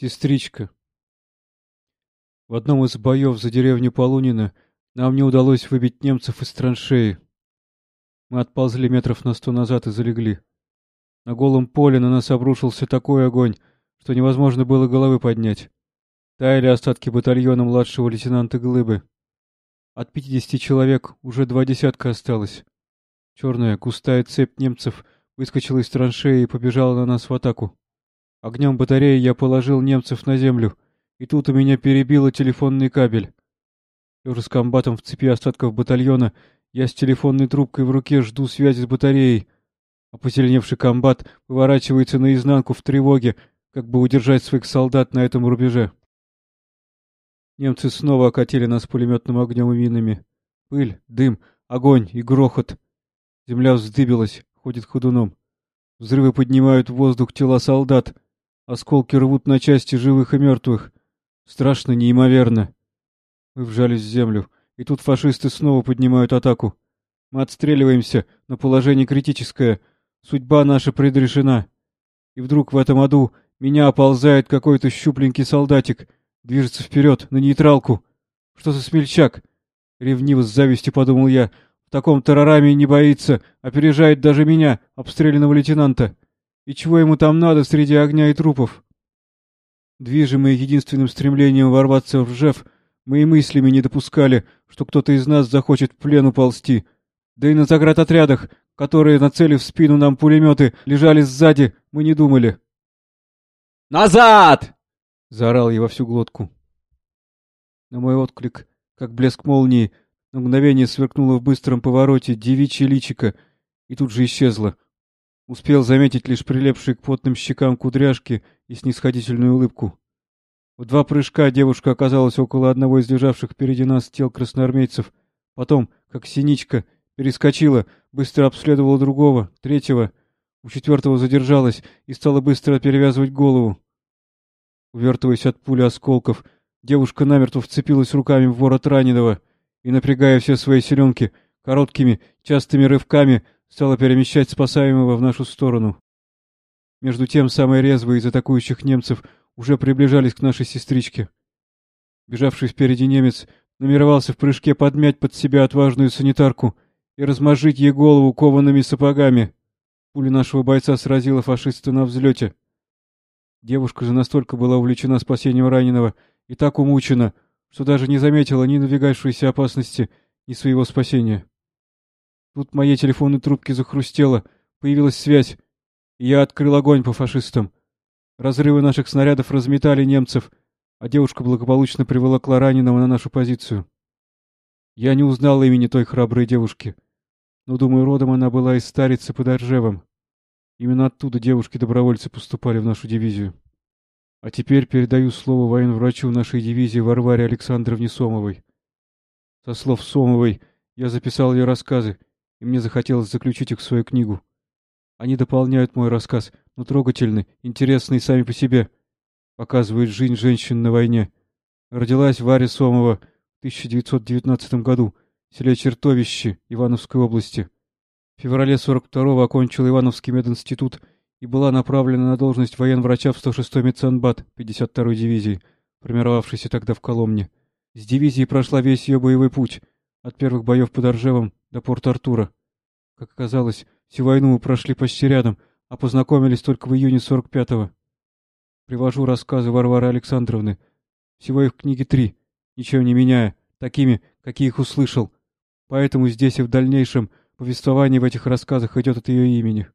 Сестричка. В одном из боев за деревню Полунина нам не удалось выбить немцев из траншеи. Мы отползли метров на сто назад и залегли. На голом поле на нас обрушился такой огонь, что невозможно было головы поднять. Таяли остатки батальона младшего лейтенанта Глыбы. От пятидесяти человек уже два десятка осталось. Черная густая цепь немцев выскочила из траншеи и побежала на нас в атаку. Огнем батареи я положил немцев на землю, и тут у меня перебило телефонный кабель. Лежа с комбатом в цепи остатков батальона, я с телефонной трубкой в руке жду связи с батареей, а посильневший комбат выворачивается наизнанку в тревоге, как бы удержать своих солдат на этом рубеже. Немцы снова окатили нас пулеметным огнем и минами. Пыль, дым, огонь и грохот. Земля вздыбилась, ходит ходуном. Взрывы поднимают в воздух тела солдат. Осколки рвут на части живых и мертвых. Страшно неимоверно. Мы вжались в землю, и тут фашисты снова поднимают атаку. Мы отстреливаемся, но положение критическое. Судьба наша предрешена. И вдруг в этом аду меня оползает какой-то щупленький солдатик. Движется вперед, на нейтралку. Что за смельчак? Ревниво с завистью подумал я. В таком террораме не боится, опережает даже меня, обстрелянного лейтенанта. И чего ему там надо среди огня и трупов? Движимые единственным стремлением ворваться в Ржев, мы и мыслями не допускали, что кто-то из нас захочет в плен уползти. Да и на заградотрядах, которые, нацелив в спину нам пулеметы, лежали сзади, мы не думали. «Назад!» — заорал я во всю глотку. На мой отклик, как блеск молнии, на мгновение сверкнуло в быстром повороте девичье личико и тут же исчезло. Успел заметить лишь прилепшие к потным щекам кудряшки и снисходительную улыбку. В два прыжка девушка оказалась около одного из лежавших впереди нас тел красноармейцев. Потом, как синичка, перескочила, быстро обследовала другого, третьего. У четвертого задержалась и стала быстро перевязывать голову. Увертываясь от пули осколков, девушка намертво вцепилась руками в ворот раненого и, напрягая все свои селенки, короткими, частыми рывками — стала перемещать спасаемого в нашу сторону. Между тем, самые резвые из атакующих немцев уже приближались к нашей сестричке. Бежавший впереди немец намеревался в прыжке подмять под себя отважную санитарку и размажить ей голову коваными сапогами. Пуля нашего бойца сразила фашиста на взлете. Девушка же настолько была увлечена спасением раненого и так умучена, что даже не заметила ни надвигавшейся опасности, ни своего спасения. Тут моей телефонной трубке захрустело, появилась связь, я открыл огонь по фашистам. Разрывы наших снарядов разметали немцев, а девушка благополучно приволокла раненого на нашу позицию. Я не узнал имени той храброй девушки, но, думаю, родом она была из Старицы под Оржевом. Именно оттуда девушки-добровольцы поступали в нашу дивизию. А теперь передаю слово военврачу нашей дивизии Варваре Александровне Сомовой. Со слов Сомовой я записал ее рассказы, и мне захотелось заключить их в свою книгу. Они дополняют мой рассказ, но трогательны, интересны и сами по себе. Показывают жизнь женщин на войне. Родилась Варя Сомова в 1919 году в селе Чертовище Ивановской области. В феврале 42-го окончила Ивановский мединститут и была направлена на должность военврача в 106-й медсанбат 52-й дивизии, формировавшейся тогда в Коломне. С дивизией прошла весь ее боевой путь, от первых боев под Оржевом до Порт-Артура. Как оказалось, всю войну мы прошли почти рядом, а познакомились только в июне 45-го. Привожу рассказы Варвары Александровны. Всего их в книге три, ничего не меняя, такими, какие их услышал. Поэтому здесь и в дальнейшем повествование в этих рассказах идет от ее имени.